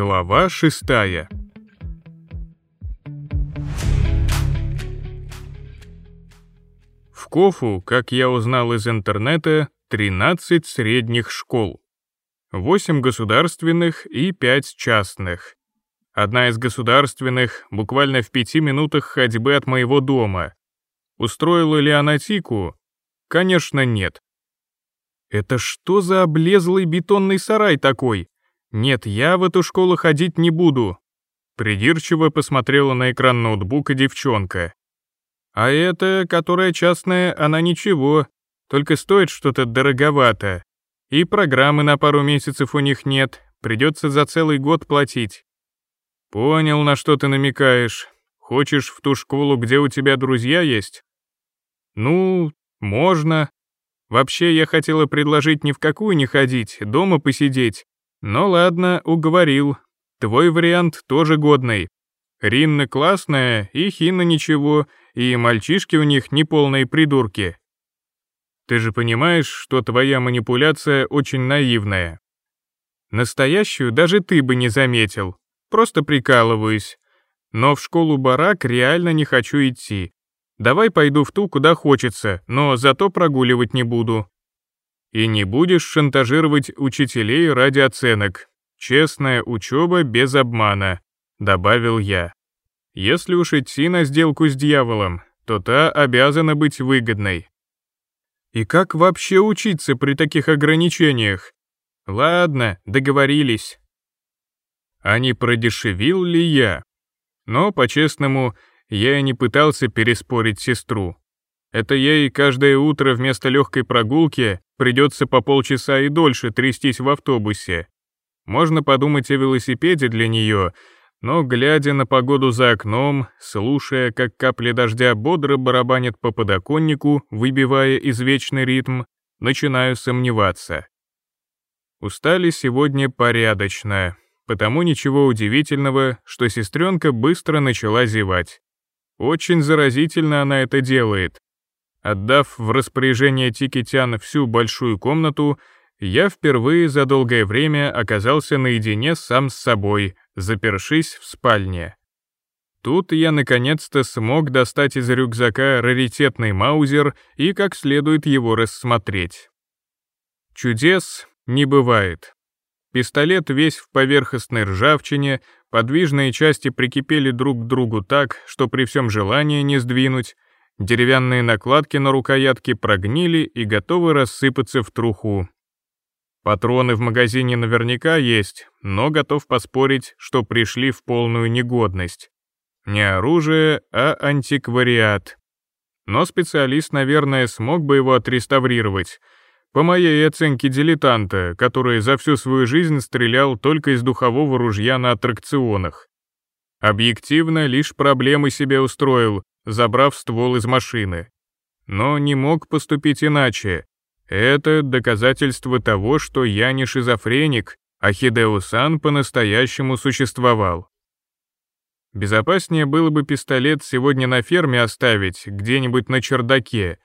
Глава шестая. В Кофу, как я узнал из интернета, 13 средних школ. 8 государственных и 5 частных. Одна из государственных буквально в пяти минутах ходьбы от моего дома. Устроила ли она Тику? Конечно, нет. Это что за облезлый бетонный сарай такой? «Нет, я в эту школу ходить не буду», — придирчиво посмотрела на экран ноутбука девчонка. «А эта, которая частная, она ничего, только стоит что-то дороговато. И программы на пару месяцев у них нет, придется за целый год платить». «Понял, на что ты намекаешь. Хочешь в ту школу, где у тебя друзья есть?» «Ну, можно. Вообще, я хотела предложить ни в какую не ходить, дома посидеть, ну ладно, уговорил. Твой вариант тоже годный. Ринна классная, и Хина ничего, и мальчишки у них не полные придурки. Ты же понимаешь, что твоя манипуляция очень наивная. Настоящую даже ты бы не заметил. Просто прикалываюсь. Но в школу-барак реально не хочу идти. Давай пойду в ту, куда хочется, но зато прогуливать не буду. И не будешь шантажировать учителей ради оценок. Честная учеба без обмана», — добавил я. «Если уж идти на сделку с дьяволом, то та обязана быть выгодной». «И как вообще учиться при таких ограничениях?» «Ладно, договорились». А не продешевил ли я? Но, по-честному, я и не пытался переспорить сестру. Это ей каждое утро вместо легкой прогулки Придется по полчаса и дольше трястись в автобусе. Можно подумать о велосипеде для нее, но, глядя на погоду за окном, слушая, как капли дождя бодро барабанят по подоконнику, выбивая извечный ритм, начинаю сомневаться. Устали сегодня порядочно, потому ничего удивительного, что сестренка быстро начала зевать. Очень заразительно она это делает, Отдав в распоряжение Тикитян всю большую комнату, я впервые за долгое время оказался наедине сам с собой, запершись в спальне. Тут я наконец-то смог достать из рюкзака раритетный маузер и как следует его рассмотреть. Чудес не бывает. Пистолет весь в поверхностной ржавчине, подвижные части прикипели друг к другу так, что при всем желании не сдвинуть, Деревянные накладки на рукоятке прогнили и готовы рассыпаться в труху. Патроны в магазине наверняка есть, но готов поспорить, что пришли в полную негодность. Не оружие, а антиквариат. Но специалист, наверное, смог бы его отреставрировать. По моей оценке дилетанта, который за всю свою жизнь стрелял только из духового ружья на аттракционах. Объективно лишь проблемы себе устроил, забрав ствол из машины. Но не мог поступить иначе. Это доказательство того, что я не шизофреник, а Хидео-сан по-настоящему существовал. Безопаснее было бы пистолет сегодня на ферме оставить, где-нибудь на чердаке,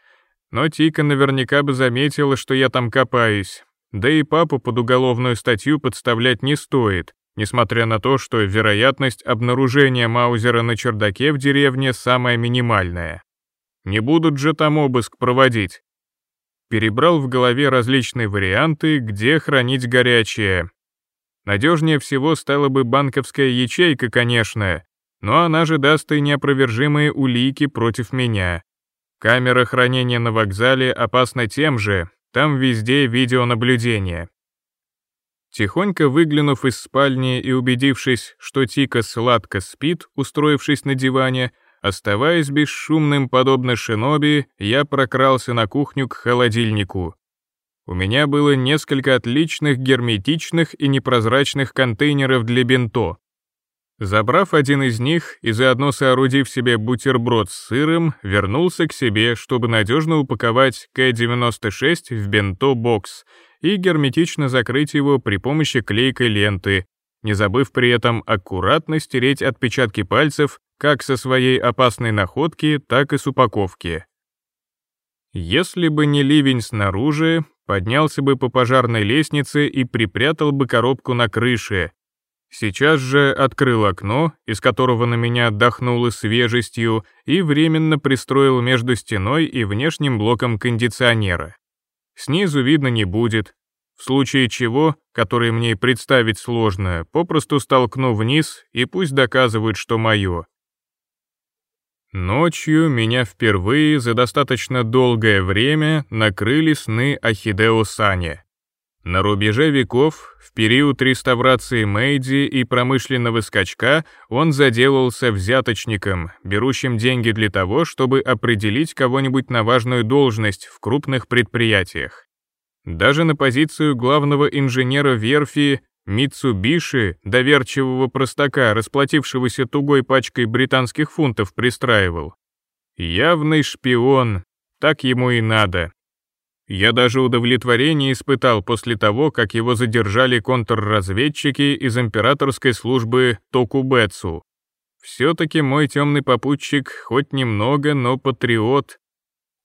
но Тика наверняка бы заметила, что я там копаюсь, да и папу под уголовную статью подставлять не стоит, несмотря на то, что вероятность обнаружения Маузера на чердаке в деревне самая минимальная. Не будут же там обыск проводить. Перебрал в голове различные варианты, где хранить горячее. Надежнее всего стала бы банковская ячейка, конечно, но она же даст и неопровержимые улики против меня. Камера хранения на вокзале опасна тем же, там везде видеонаблюдение. Тихонько выглянув из спальни и убедившись, что Тика сладко спит, устроившись на диване, оставаясь бесшумным, подобно шиноби, я прокрался на кухню к холодильнику. У меня было несколько отличных герметичных и непрозрачных контейнеров для бинто. Забрав один из них и заодно соорудив себе бутерброд с сыром, вернулся к себе, чтобы надежно упаковать К-96 в бинто-бокс — и герметично закрыть его при помощи клейкой ленты, не забыв при этом аккуратно стереть отпечатки пальцев как со своей опасной находки, так и с упаковки. Если бы не ливень снаружи, поднялся бы по пожарной лестнице и припрятал бы коробку на крыше. Сейчас же открыл окно, из которого на меня отдохнуло свежестью, и временно пристроил между стеной и внешним блоком кондиционера снизу видно не будет, в случае чего, который мне представить сложно, попросту столкну вниз и пусть доказывают, что мое. Ночью меня впервые за достаточно долгое время накрыли сны о Хидео Сане. На рубеже веков, в период реставрации Мэйди и промышленного скачка, он заделался взяточником, берущим деньги для того, чтобы определить кого-нибудь на важную должность в крупных предприятиях. Даже на позицию главного инженера верфи Митсубиши, доверчивого простака, расплатившегося тугой пачкой британских фунтов, пристраивал. Явный шпион, так ему и надо. Я даже удовлетворение испытал после того, как его задержали контрразведчики из императорской службы Токубэцу. Все-таки мой темный попутчик хоть немного, но патриот.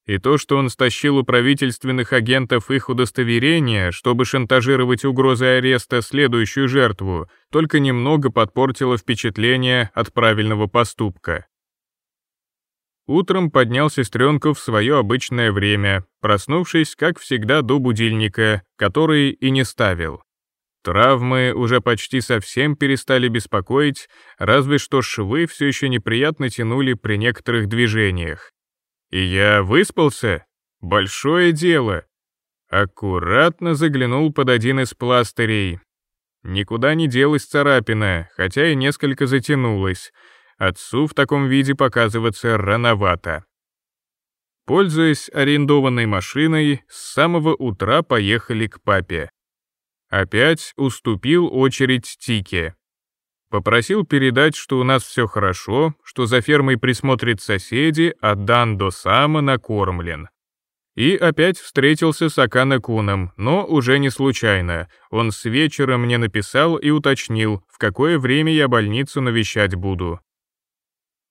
И то, что он стащил у правительственных агентов их удостоверения, чтобы шантажировать угрозой ареста следующую жертву, только немного подпортило впечатление от правильного поступка. Утром поднялся Стрёнков в свое обычное время, проснувшись, как всегда, до будильника, который и не ставил. Травмы уже почти совсем перестали беспокоить, разве что швы все еще неприятно тянули при некоторых движениях. И я выспался? Большое дело. Аккуратно заглянул под один из пластырей. Никуда не делась царапина, хотя и несколько затянулась — Отцу в таком виде показываться рановато. Пользуясь арендованной машиной, с самого утра поехали к папе. Опять уступил очередь Тике. Попросил передать, что у нас все хорошо, что за фермой присмотрят соседи, а Дандо Сама накормлен. И опять встретился с Акана Куном, но уже не случайно. Он с вечера мне написал и уточнил, в какое время я больницу навещать буду.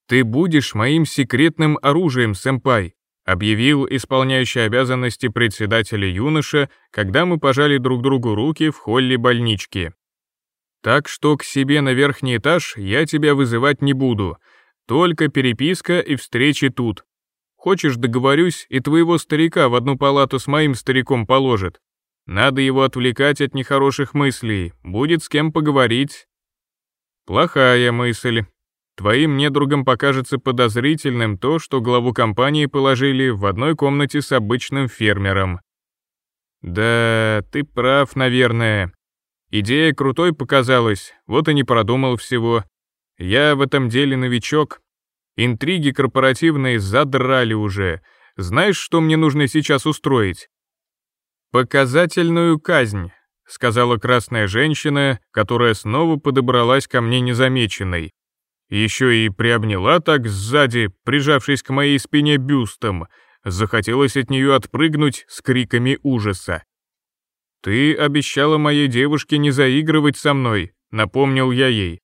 «Ты будешь моим секретным оружием, сэмпай», объявил исполняющий обязанности председателя юноша, когда мы пожали друг другу руки в холле больнички. «Так что к себе на верхний этаж я тебя вызывать не буду, только переписка и встречи тут. Хочешь, договорюсь, и твоего старика в одну палату с моим стариком положит. Надо его отвлекать от нехороших мыслей, будет с кем поговорить». «Плохая мысль», твоим недругам покажется подозрительным то, что главу компании положили в одной комнате с обычным фермером. Да, ты прав, наверное. Идея крутой показалась, вот и не продумал всего. Я в этом деле новичок. Интриги корпоративные задрали уже. Знаешь, что мне нужно сейчас устроить? Показательную казнь, сказала красная женщина, которая снова подобралась ко мне незамеченной. Еще и приобняла так сзади, прижавшись к моей спине бюстом. Захотелось от нее отпрыгнуть с криками ужаса. «Ты обещала моей девушке не заигрывать со мной», — напомнил я ей.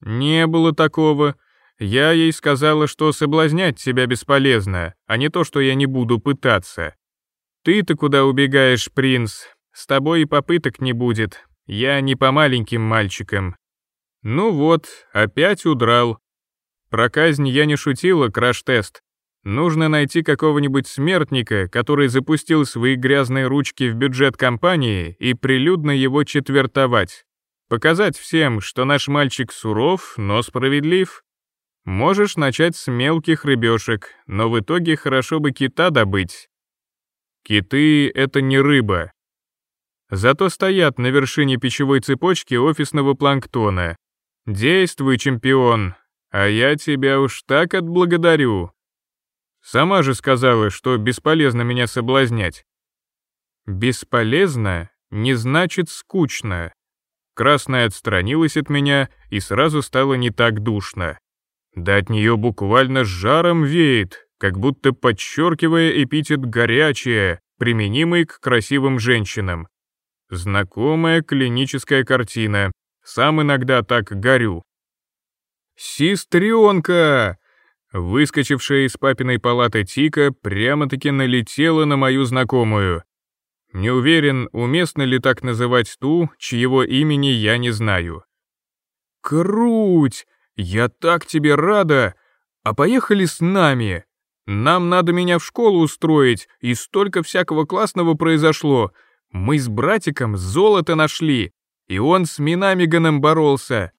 «Не было такого. Я ей сказала, что соблазнять тебя бесполезно, а не то, что я не буду пытаться. Ты-то куда убегаешь, принц? С тобой и попыток не будет. Я не по маленьким мальчикам, ну вот, опять удрал. Про казнь я не шутила, краш-тест. Нужно найти какого-нибудь смертника, который запустил свои грязные ручки в бюджет компании и прилюдно его четвертовать. Показать всем, что наш мальчик суров, но справедлив. Можешь начать с мелких рыбешек, но в итоге хорошо бы кита добыть. Киты — это не рыба. Зато стоят на вершине пищевой цепочки офисного планктона, Действуй, чемпион, а я тебя уж так отблагодарю. Сама же сказала, что бесполезно меня соблазнять. Бесполезно не значит скучно. Красная отстранилась от меня и сразу стало не так душно. Да от нее буквально жаром веет, как будто подчеркивая эпитет «горячее», применимый к красивым женщинам. Знакомая клиническая картина. Сам иногда так горю. «Сестренка!» Выскочившая из папиной палаты Тика прямо-таки налетела на мою знакомую. Не уверен, уместно ли так называть ту, чьего имени я не знаю. «Круть! Я так тебе рада! А поехали с нами! Нам надо меня в школу устроить, и столько всякого классного произошло. Мы с братиком золото нашли и он с Минамиганом боролся.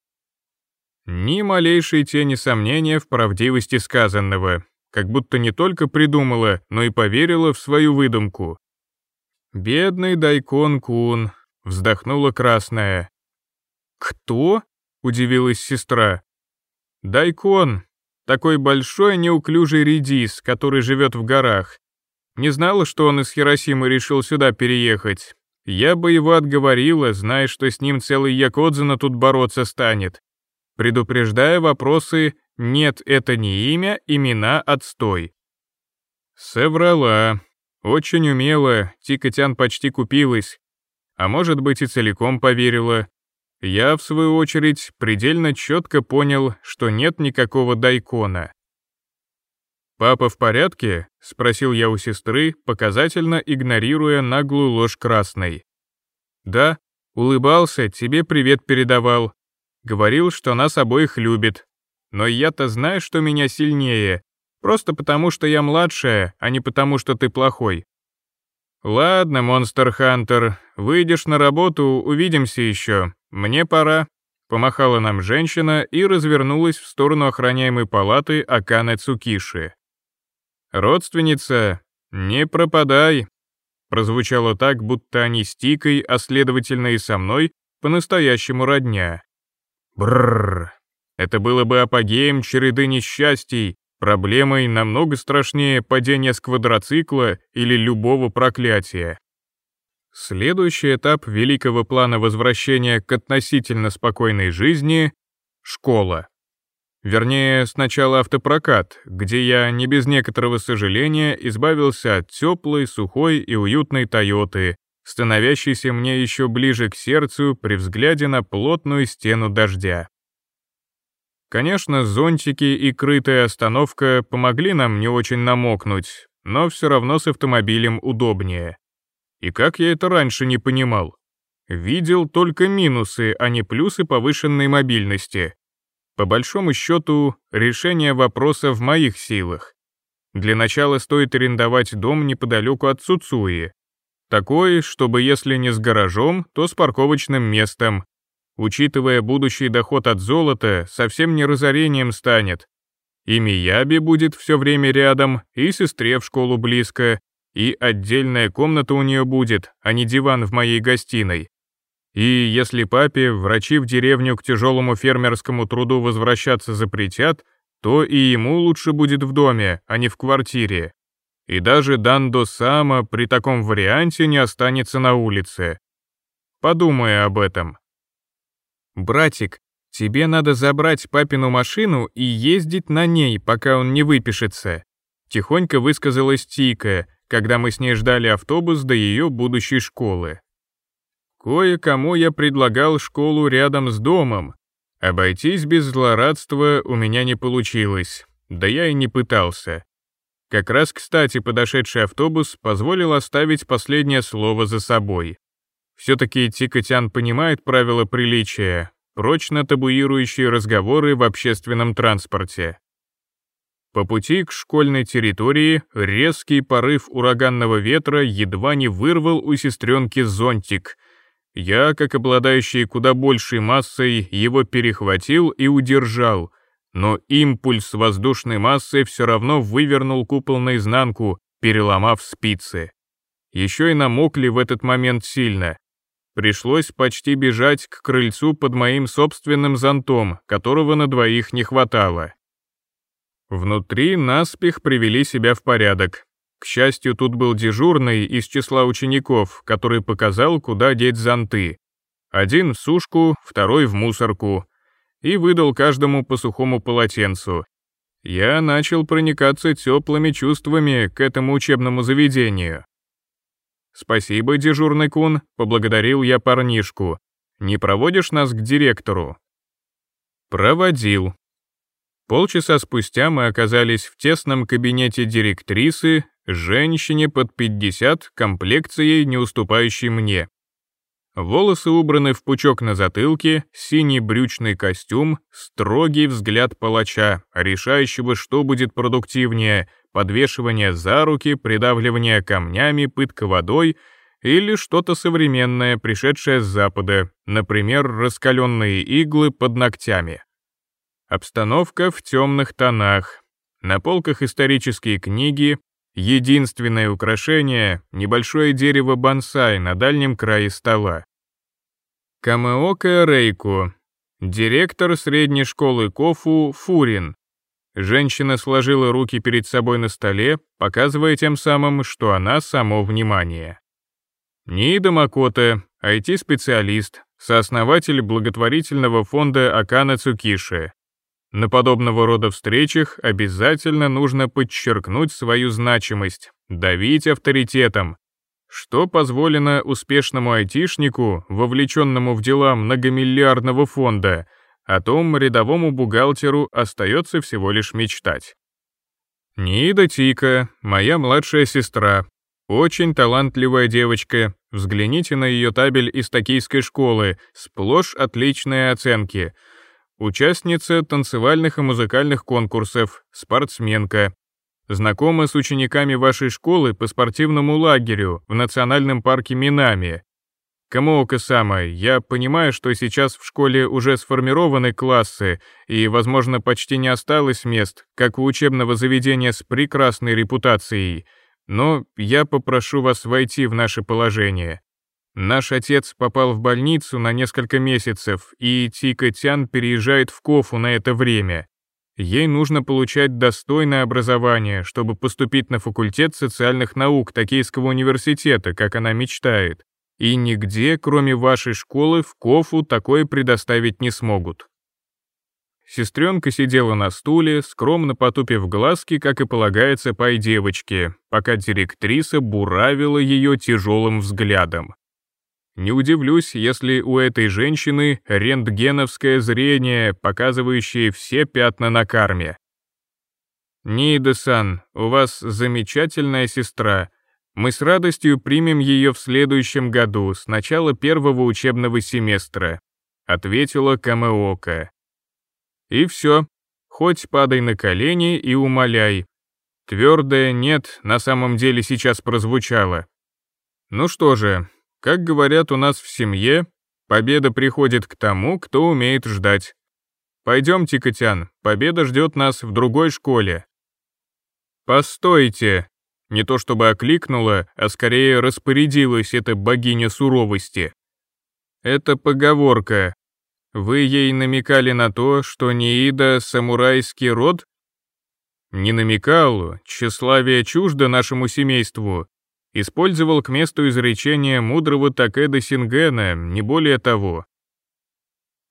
Ни малейшей тени сомнения в правдивости сказанного, как будто не только придумала, но и поверила в свою выдумку. «Бедный Дайкон-кун», — вздохнула красная. «Кто?» — удивилась сестра. «Дайкон, такой большой неуклюжий редис, который живет в горах. Не знала, что он из Хиросимы решил сюда переехать. Я бы его отговорила, зная, что с ним целый Якодзина тут бороться станет. Предупреждая вопросы «нет, это не имя, имена, отстой». Соврала. Очень умело, Тикотян почти купилась. А может быть и целиком поверила. Я, в свою очередь, предельно четко понял, что нет никакого дайкона. «Папа в порядке?» — спросил я у сестры, показательно игнорируя наглую ложь красной. «Да, улыбался, тебе привет передавал. Говорил, что нас обоих любит. Но я-то знаю, что меня сильнее. Просто потому, что я младшая, а не потому, что ты плохой». «Ладно, Монстр Хантер, выйдешь на работу, увидимся еще. Мне пора», — помахала нам женщина и развернулась в сторону охраняемой палаты Акана Цукиши. «Родственница, не пропадай!» Прозвучало так, будто они с Тикой, а следовательно и со мной, по-настоящему родня. Бррр. Это было бы апогеем череды несчастий, проблемой намного страшнее падения с квадроцикла или любого проклятия. Следующий этап великого плана возвращения к относительно спокойной жизни — школа. Вернее, сначала автопрокат, где я не без некоторого сожаления избавился от теплой, сухой и уютной «Тойоты», становящейся мне еще ближе к сердцу при взгляде на плотную стену дождя. Конечно, зонтики и крытая остановка помогли нам не очень намокнуть, но все равно с автомобилем удобнее. И как я это раньше не понимал? Видел только минусы, а не плюсы повышенной мобильности. По большому счету, решение вопроса в моих силах. Для начала стоит арендовать дом неподалеку от Суцуи, Такой, чтобы если не с гаражом, то с парковочным местом. Учитывая будущий доход от золота, совсем не разорением станет. И Мияби будет все время рядом, и сестре в школу близко, и отдельная комната у нее будет, а не диван в моей гостиной. И если папе врачи в деревню к тяжелому фермерскому труду возвращаться запретят, то и ему лучше будет в доме, а не в квартире. И даже Дандо Сама при таком варианте не останется на улице. Подумай об этом. «Братик, тебе надо забрать папину машину и ездить на ней, пока он не выпишется», тихонько высказалась Тика, когда мы с ней ждали автобус до ее будущей школы. Кое-кому я предлагал школу рядом с домом. Обойтись без злорадства у меня не получилось, да я и не пытался. Как раз, кстати, подошедший автобус позволил оставить последнее слово за собой. Все-таки Тикотян понимает правила приличия, прочно табуирующие разговоры в общественном транспорте. По пути к школьной территории резкий порыв ураганного ветра едва не вырвал у сестренки зонтик, я, как обладающий куда большей массой, его перехватил и удержал, но импульс воздушной массы все равно вывернул купол наизнанку, переломав спицы. Еще и намокли в этот момент сильно. Пришлось почти бежать к крыльцу под моим собственным зонтом, которого на двоих не хватало. Внутри наспех привели себя в порядок, к счастью, тут был дежурный из числа учеников, который показал, куда деть зонты. Один в сушку, второй в мусорку. И выдал каждому по сухому полотенцу. Я начал проникаться теплыми чувствами к этому учебному заведению. «Спасибо, дежурный кун», — поблагодарил я парнишку. «Не проводишь нас к директору?» «Проводил». Полчаса спустя мы оказались в тесном кабинете директрисы, женщине под 50, комплекцией, не уступающей мне. Волосы убраны в пучок на затылке, синий брючный костюм, строгий взгляд палача, решающего, что будет продуктивнее — подвешивание за руки, придавливание камнями, пытка водой или что-то современное, пришедшее с запада, например, раскаленные иглы под ногтями. Обстановка в темных тонах. На полках исторические книги, Единственное украшение — небольшое дерево бонсай на дальнем крае стола. Камеока Рейку, директор средней школы Кофу Фурин. Женщина сложила руки перед собой на столе, показывая тем самым, что она само внимание. Нида Макота, IT-специалист, сооснователь благотворительного фонда Акана Цукиши. На подобного рода встречах обязательно нужно подчеркнуть свою значимость, давить авторитетом, что позволено успешному айтишнику, вовлеченному в дела многомиллиардного фонда, о том рядовому бухгалтеру остается всего лишь мечтать. Нида Тика, моя младшая сестра, очень талантливая девочка, взгляните на ее табель из токийской школы, сплошь отличные оценки — участница танцевальных и музыкальных конкурсов, спортсменка. Знакома с учениками вашей школы по спортивному лагерю в национальном парке Минами. Камоока-сама, я понимаю, что сейчас в школе уже сформированы классы и, возможно, почти не осталось мест, как у учебного заведения с прекрасной репутацией, но я попрошу вас войти в наше положение. Наш отец попал в больницу на несколько месяцев, и Тика Тян переезжает в Кофу на это время. Ей нужно получать достойное образование, чтобы поступить на факультет социальных наук Токийского университета, как она мечтает. И нигде, кроме вашей школы, в Кофу такое предоставить не смогут. Сестренка сидела на стуле, скромно потупив глазки, как и полагается пай девочке, пока директриса буравила ее тяжелым взглядом. Не удивлюсь, если у этой женщины рентгеновское зрение, показывающее все пятна на карме. «Ниида-сан, у вас замечательная сестра. Мы с радостью примем ее в следующем году, с начала первого учебного семестра», — ответила Камеока. И все. Хоть падай на колени и умоляй. Твердое «нет» на самом деле сейчас прозвучало. Ну что же, как говорят у нас в семье, победа приходит к тому, кто умеет ждать. Пойдемте, Катян, победа ждет нас в другой школе. Постойте! Не то чтобы окликнула, а скорее распорядилась эта богиня суровости. Это поговорка. Вы ей намекали на то, что Неида — самурайский род? Не намекал, тщеславие чуждо нашему семейству, использовал к месту изречения мудрого Такеда Сингена, не более того.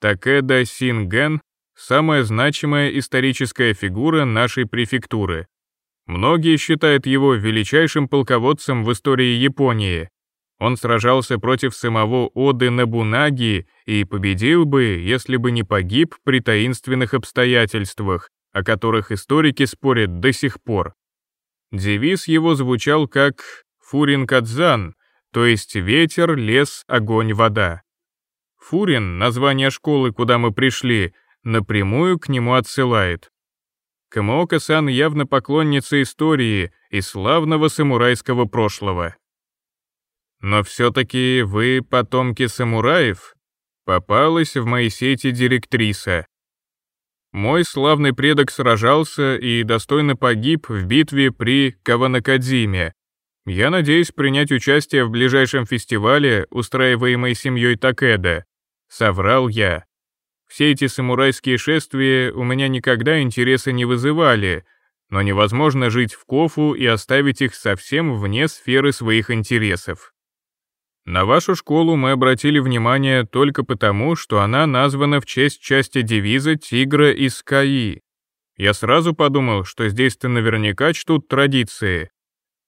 Такеда Синген — самая значимая историческая фигура нашей префектуры. Многие считают его величайшим полководцем в истории Японии. Он сражался против самого Оды Набунаги и победил бы, если бы не погиб при таинственных обстоятельствах, о которых историки спорят до сих пор. Девиз его звучал как Фурин-Кадзан, то есть ветер, лес, огонь, вода. Фурин, название школы, куда мы пришли, напрямую к нему отсылает. Камоока-сан явно поклонница истории и славного самурайского прошлого. Но все-таки вы потомки самураев? Попалась в мои сети директриса. Мой славный предок сражался и достойно погиб в битве при Каванакадзиме, я надеюсь принять участие в ближайшем фестивале, устраиваемой семьей Такеда. Соврал я. Все эти самурайские шествия у меня никогда интереса не вызывали, но невозможно жить в Кофу и оставить их совсем вне сферы своих интересов. На вашу школу мы обратили внимание только потому, что она названа в честь части девиза «Тигра из Каи». Я сразу подумал, что здесь-то наверняка чтут традиции,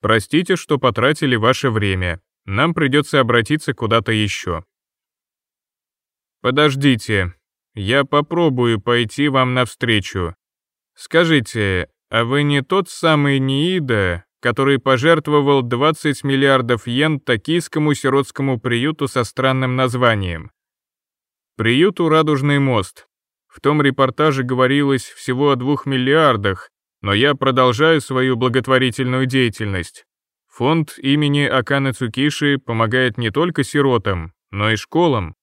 Простите, что потратили ваше время. Нам придется обратиться куда-то еще. Подождите. Я попробую пойти вам навстречу. Скажите, а вы не тот самый Ниида, который пожертвовал 20 миллиардов йен токийскому сиротскому приюту со странным названием. Приюту «Радужный мост». В том репортаже говорилось всего о двух миллиардах, но я продолжаю свою благотворительную деятельность. Фонд имени Акана Цукиши помогает не только сиротам, но и школам.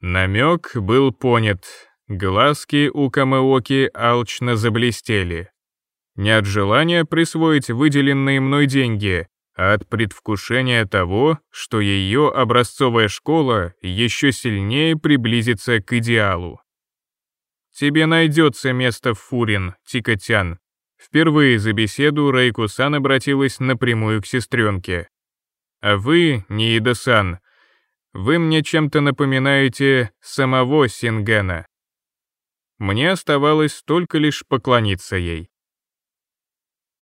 Намек был понят. Глазки у Камеоки алчно заблестели. Не от желания присвоить выделенные мной деньги, а от предвкушения того, что ее образцовая школа еще сильнее приблизится к идеалу. «Тебе найдется место в Фурин, Тикотян». Впервые за беседу Рейку-сан обратилась напрямую к сестренке. «А вы, Ниида-сан, вы мне чем-то напоминаете самого Сингена». Мне оставалось только лишь поклониться ей.